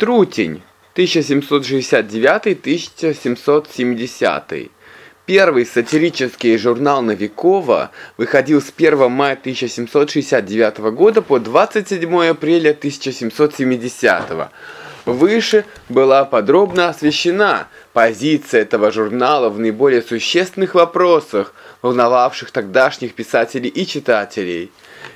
Трутень 1769-1770. Первый сатирический журнал Новикова выходил с 1 мая 1769 года по 27 апреля 1770 года. Выше была подробно освещена позиция этого журнала в наиболее существенных вопросах, волновавших тогдашних писателей и читателей.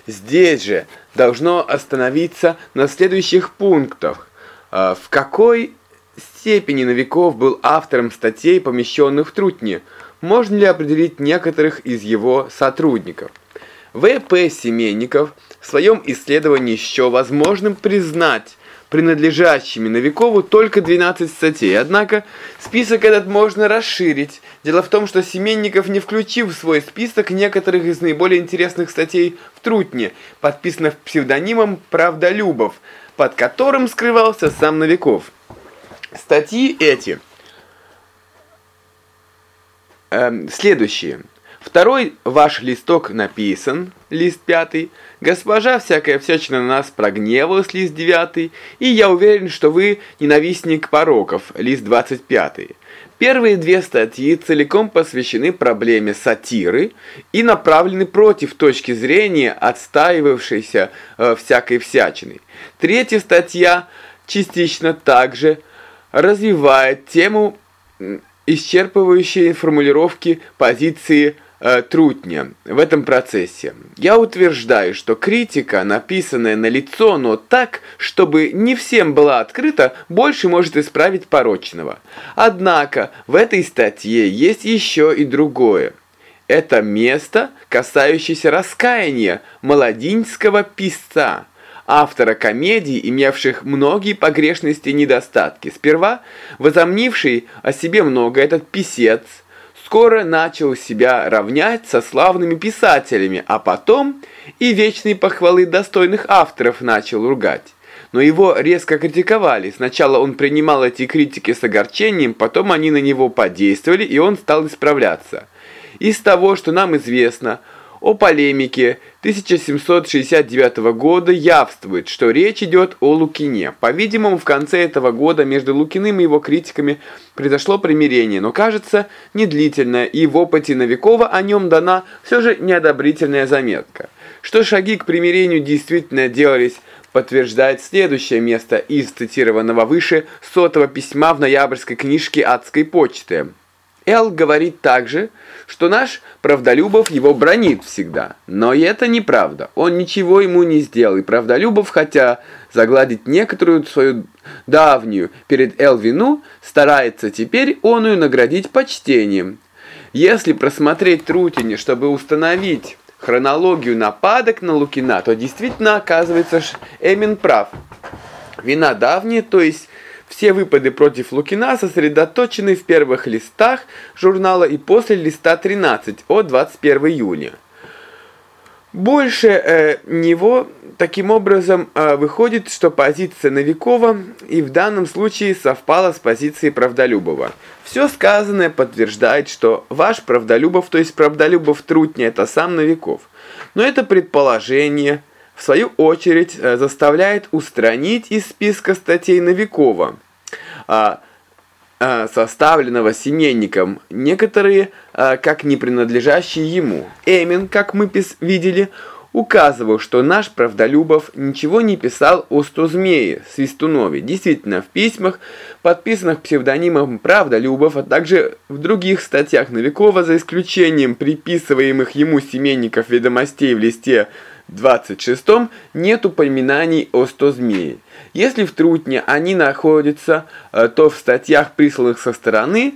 Здесь же должно остановиться на следующих пунктах. А, в какой степени Новиков был автором статей, помещенных в Трутне? Можно ли определить некоторых из его сотрудников? В.П. Семенников в своем исследовании еще возможным признать принадлежащими Новикову только 12 статей. Однако список этот можно расширить. Дело в том, что Семенников не включил в свой список некоторых из наиболее интересных статей в Трутне, подписанных псевдонимом «Правдолюбов», под которым скрывался сам Новиков. Статьи эти э, следующие. Второй ваш листок написан, лист пятый. Госпожа всякая всячина на нас прогневалась, лист девятый. И я уверен, что вы ненавистник пороков, лист двадцать пятый. Первые две статьи целиком посвящены проблеме сатиры и направлены против точки зрения отстаивавшейся э, всякой всячины. Третья статья частично также развивает тему исчерпывающей формулировки позиции э, трутня в этом процессе. Я утверждаю, что критика, написанная на лицо, но так, чтобы не всем была открыта, больше может исправить порочного. Однако в этой статье есть еще и другое. Это место, касающееся раскаяния молодинского писца автора комедий, имевших многие погрешности и недостатки. Сперва, возомнивший о себе много, этот писец скоро начал себя равнять со славными писателями, а потом и вечные похвалы достойных авторов начал ругать. Но его резко критиковали. Сначала он принимал эти критики с огорчением, потом они на него подействовали, и он стал исправляться. Из того, что нам известно – о полемике 1769 года явствует, что речь идет о Лукине. По-видимому, в конце этого года между Лукиным и его критиками произошло примирение, но кажется недлительное, и в опыте Новикова о нем дана все же неодобрительная заметка. Что шаги к примирению действительно делались подтверждает следующее место из цитированного выше сотого письма в ноябрьской книжке «Адской почты». Эл говорит также, что наш Правдолюбов его бронит всегда. Но и это неправда. Он ничего ему не сделал. И Правдолюбов, хотя загладить некоторую свою давнюю перед Эл вину, старается теперь оную наградить почтением. Если просмотреть Трутине, чтобы установить хронологию нападок на Лукина, то действительно оказывается, что Эмин прав. Вина давняя, то есть все выпады против Лукина сосредоточены в первых листах журнала и после листа 13 от 21 июня. Больше э, него таким образом э, выходит, что позиция Новикова и в данном случае совпала с позицией Правдолюбова. Все сказанное подтверждает, что ваш Правдолюбов, то есть Правдолюбов Трутня, это сам Новиков. Но это предположение – в свою очередь э, заставляет устранить из списка статей Новикова, составленного Семенником, некоторые а, как не принадлежащие ему. Эмин, как мы видели, указывал, что наш Правдолюбов ничего не писал о Стозмее, Свистунове. Действительно, в письмах, подписанных псевдонимом Правдолюбов, а также в других статьях Новикова, за исключением приписываемых ему Семенников ведомостей в листе 26 нет упоминаний о 100 змее. Если в трутне они находятся, э, то в статьях, присланных со стороны,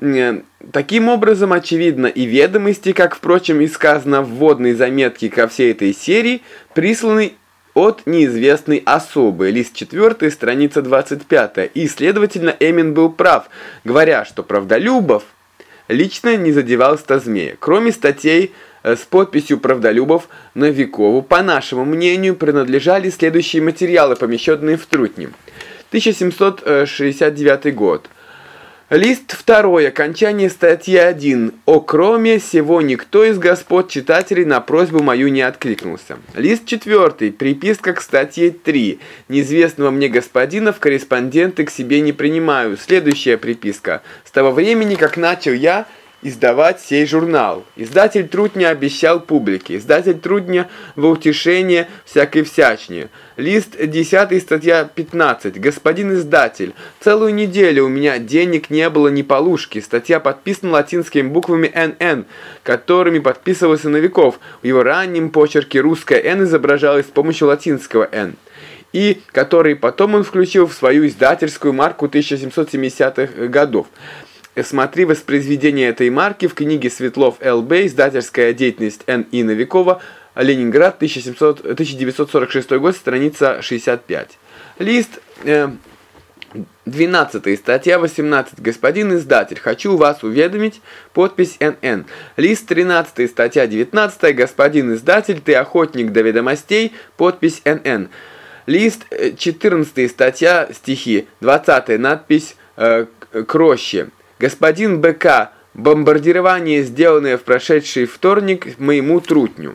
э, таким образом очевидно и ведомости, как, впрочем, и сказано в вводной заметке ко всей этой серии, присланы от неизвестной особы, лист 4, страница 25, и, следовательно, Эмин был прав, говоря, что Правдолюбов лично не задевал Стазмея. Кроме статей с подписью правдолюбов Новикову, по нашему мнению, принадлежали следующие материалы, помещенные в Трутне. 1769 год. Лист второй. Окончание статьи 1. О кроме сего никто из господ читателей на просьбу мою не откликнулся. Лист четвертый. Приписка к статье 3. Неизвестного мне господина в корреспонденты к себе не принимаю. Следующая приписка. С того времени, как начал я издавать сей журнал. Издатель Трудня обещал публике, издатель Трудня во утешение всякой всячне. Лист 10, статья 15. Господин издатель, целую неделю у меня денег не было ни полушки. Статья подписана латинскими буквами «НН», которыми подписывался Новиков. В его раннем почерке русское «Н» изображалось с помощью латинского «Н» и который потом он включил в свою издательскую марку 1770-х годов. Смотри воспроизведение этой марки в книге Светлов Л.Б. «Издательская деятельность Н.И. Новикова. Ленинград, 1700, 1946 год, страница 65». Лист... Э, 12 статья 18. Господин издатель, хочу вас уведомить, подпись НН. Лист 13 статья 19. Господин издатель, ты охотник до ведомостей, подпись НН. Лист 14 э, статья стихи 20. Надпись э, Кроще. Господин БК, бомбардирование, сделанное в прошедший вторник моему трутню.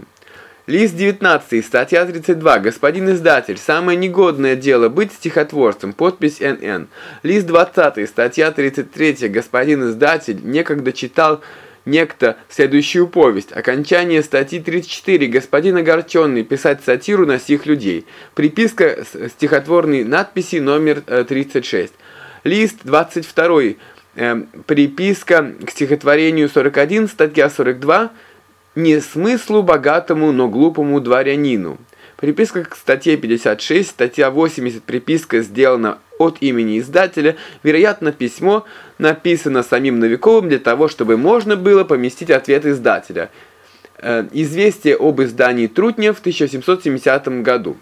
Лист 19, статья 32. Господин издатель, самое негодное дело быть стихотворцем. Подпись НН. Лист 20, статья 33. Господин издатель некогда читал некто следующую повесть. Окончание статьи 34. Господин огорченный писать сатиру на сих людей. Приписка стихотворной надписи номер 36. Э, Лист 22. Эм, приписка к стихотворению 41, статья 42, «Не смыслу богатому, но глупому дворянину». Приписка к статье 56, статья 80, приписка сделана от имени издателя, вероятно, письмо написано самим Новиковым для того, чтобы можно было поместить ответ издателя. Э, известие об издании Трутня в 1770 году.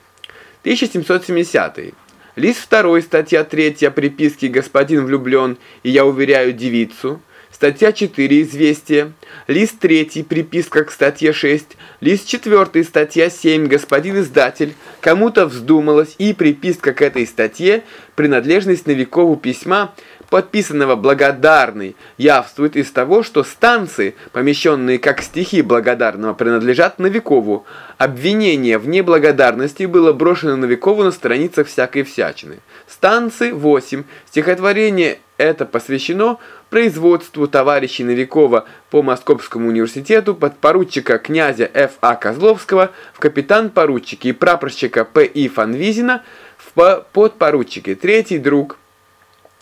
1770. Лист 2, статья 3, приписки «Господин влюблен» и «Я уверяю девицу». Статья 4, известие. Лист 3, приписка к статье 6. Лист 4, статья 7, господин издатель. Кому-то вздумалось и приписка к этой статье, принадлежность Новикову письма – подписанного благодарный, явствует из того, что станции, помещенные как стихи благодарного, принадлежат Новикову. Обвинение в неблагодарности было брошено Новикову на страницах всякой всячины. Станции 8. Стихотворение это посвящено производству товарищей Новикова по Московскому университету подпоручика князя Ф.А. Козловского в капитан-поручике и прапорщика П.И. Фанвизина в подпоручике. Третий друг –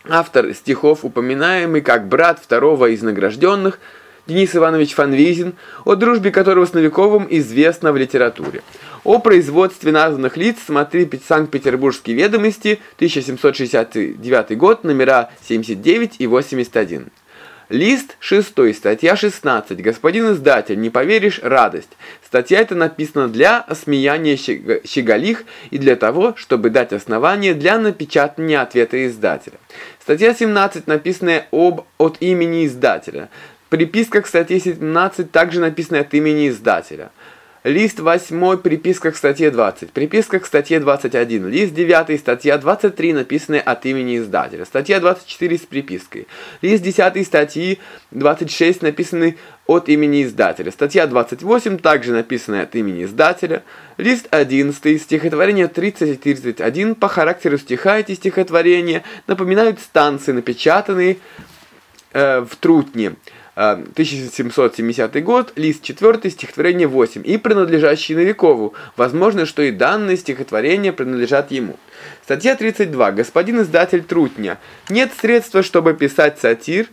Автор стихов, упоминаемый как брат второго из награжденных, Денис Иванович Фанвизин, о дружбе которого с Новиковым известно в литературе. О производстве названных лиц смотри Санкт-Петербургские ведомости, 1769 год, номера 79 и 81. Лист 6, статья 16. Господин издатель, не поверишь, радость. Статья эта написана для осмеяния щеголих и для того, чтобы дать основание для напечатания ответа издателя. Статья 17, написанная об от имени издателя. Приписка к статье 17 также написана от имени издателя. Лист 8, приписка к статье 20. Приписка к статье 21. Лист 9, статья 23, написанная от имени издателя. Статья 24 с припиской. Лист 10 статьи 26, написанный от имени издателя. Статья 28, также написанная от имени издателя. Лист 11, стихотворение 30 и 31. По характеру стиха эти стихотворения напоминают станции, напечатанные э, в Трутне. 1770 э, год, лист 4, стихотворение 8, и принадлежащий Новикову. Возможно, что и данные стихотворения принадлежат ему. Статья 32. Господин издатель Трутня. Нет средства, чтобы писать сатир.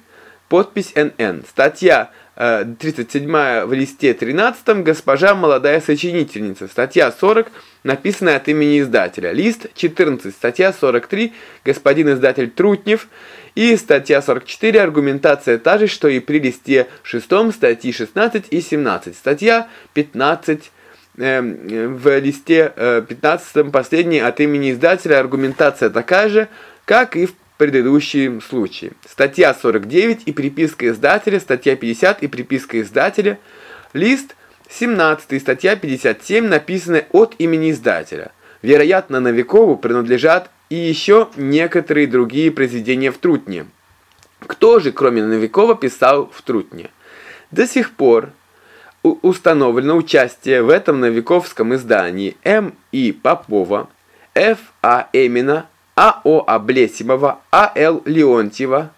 Подпись НН. Статья 37 э, в листе 13. Госпожа молодая сочинительница. Статья 40. Написанная от имени издателя. Лист 14. Статья 43. Господин издатель Трутнев. И статья 44, аргументация та же, что и при листе 6 статьи 16 и 17. Статья 15 э, в листе э, 15 последней от имени издателя аргументация такая же, как и в предыдущем случае. Статья 49 и приписка издателя, статья 50 и приписка издателя, лист 17, статья 57 написаны от имени издателя. Вероятно, Новикову принадлежат и еще некоторые другие произведения в Трутне. Кто же, кроме Новикова, писал в Трутне? До сих пор установлено участие в этом новиковском издании М. И. Попова, Ф. А. Эмина, А. О. Облесимова, А. Л. Леонтьева,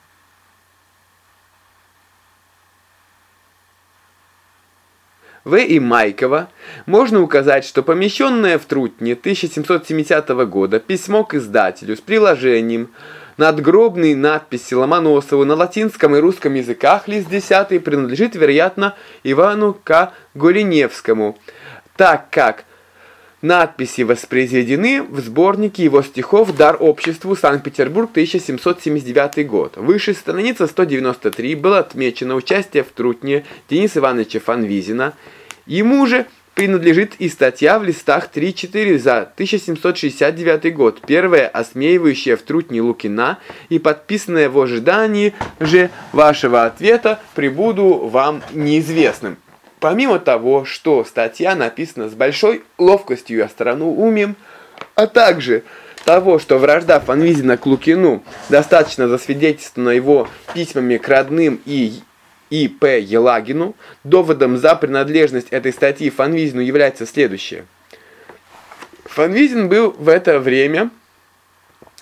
В. и Майкова, можно указать, что помещенное в Трутне 1770 года письмо к издателю с приложением надгробной надписи Ломоносову на латинском и русском языках лист 10 принадлежит, вероятно, Ивану К. Гореневскому, так как надписи воспроизведены в сборнике его стихов «Дар обществу. Санкт-Петербург, 1779 год». Выше страница 193 было отмечено участие в трутне Дениса Ивановича Фанвизина. Ему же принадлежит и статья в листах 3-4 за 1769 год, первая осмеивающая в трутне Лукина и подписанная в ожидании же вашего ответа «Прибуду вам неизвестным». Помимо того, что статья написана с большой ловкостью и остроумием, а также того, что вражда Фанвизина к Лукину достаточно засвидетельствована его письмами к родным и И. П. Елагину, доводом за принадлежность этой статьи Фанвизину является следующее. Фанвизин был в это время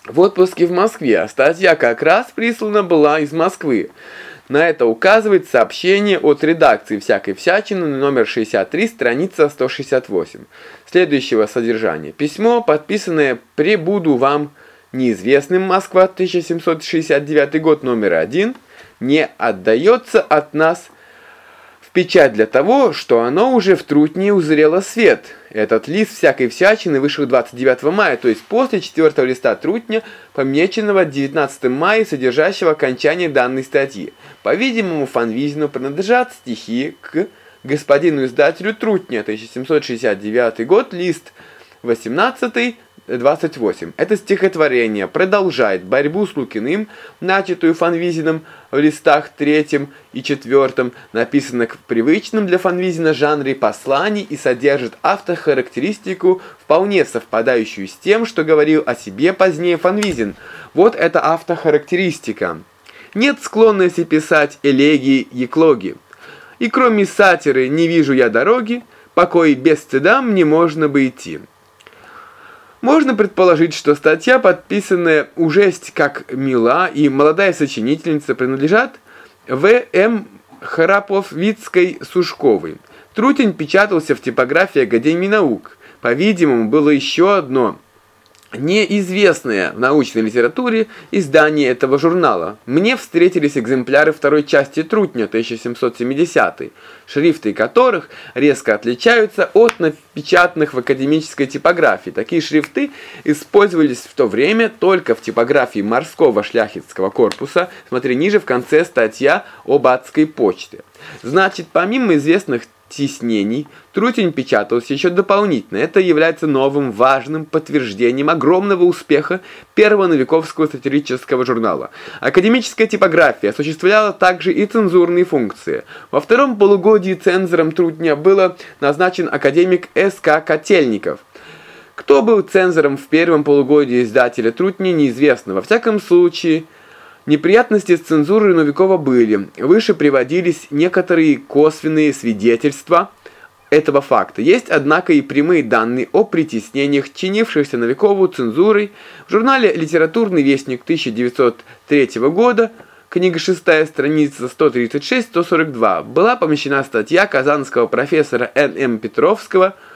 в отпуске в Москве, а статья как раз прислана была из Москвы. На это указывает сообщение от редакции «Всякой всячины» номер 63, страница 168. Следующего содержания. Письмо, подписанное «Пребуду вам неизвестным Москва, 1769 год, номер 1», не отдается от нас печать для того, что оно уже в трутне узрело свет. Этот лист всякой всячины вышел 29 мая, то есть после четвертого листа трутня, помеченного 19 мая, содержащего окончание данной статьи. По-видимому, Фанвизину принадлежат стихи к господину издателю Трутня, 1769 год, лист 18 28. Это стихотворение продолжает борьбу с Лукиным, начатую Фанвизиным в листах 3 и 4, написано в привычном для Фанвизина жанре посланий и содержит автохарактеристику, вполне совпадающую с тем, что говорил о себе позднее Фанвизин. Вот эта автохарактеристика. Нет склонности писать элегии и клоги. И кроме сатиры «Не вижу я дороги», покой без стыда мне можно бы идти. Можно предположить, что статья, подписанная «Ужесть как мила» и «Молодая сочинительница» принадлежат В.М. Храповицкой-Сушковой. Трутень печатался в типографии Академии наук. По-видимому, было еще одно неизвестное в научной литературе издание этого журнала. Мне встретились экземпляры второй части Трутня 1770 шрифты которых резко отличаются от напечатанных в академической типографии. Такие шрифты использовались в то время только в типографии морского шляхетского корпуса. Смотри ниже в конце статья об адской почте. Значит, помимо известных тиснений, Трутень печатался еще дополнительно. Это является новым важным подтверждением огромного успеха первого новиковского сатирического журнала. Академическая типография осуществляла также и цензурные функции. Во втором полугодии цензором Трутня был назначен академик С.К. Котельников. Кто был цензором в первом полугодии издателя Трутня, неизвестно. Во всяком случае... Неприятности с цензурой Новикова были. Выше приводились некоторые косвенные свидетельства этого факта. Есть, однако, и прямые данные о притеснениях, чинившихся Новикову цензурой. В журнале «Литературный вестник» 1903 года, книга 6, страница 136-142, была помещена статья казанского профессора Н.М. Петровского «Связь»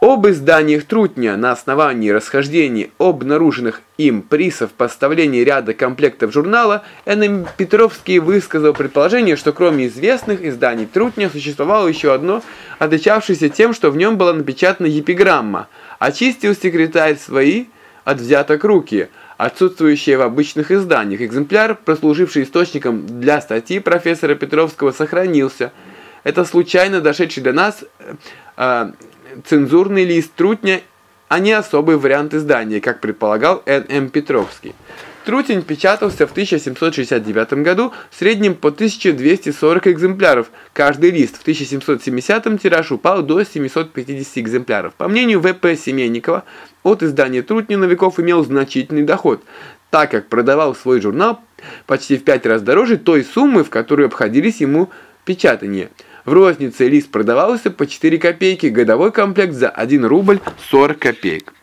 Об изданиях Трутня на основании расхождений обнаруженных им при совпоставлении ряда комплектов журнала Н.М. Петровский высказал предположение, что кроме известных изданий Трутня существовало еще одно, отличавшееся тем, что в нем была напечатана эпиграмма «Очистил секретарь свои от взяток руки», отсутствующие в обычных изданиях. Экземпляр, прослуживший источником для статьи профессора Петровского, сохранился. Это случайно дошедший до нас э, цензурный лист трутня, а не особый вариант издания, как предполагал Н.М. Петровский. Трутень печатался в 1769 году в среднем по 1240 экземпляров. Каждый лист в 1770 тираж упал до 750 экземпляров. По мнению В.П. Семенникова, от издания Трутня Новиков имел значительный доход, так как продавал свой журнал почти в пять раз дороже той суммы, в которую обходились ему печатание. В рознице лист продавался по 4 копейки, годовой комплект за 1 рубль 40 копеек.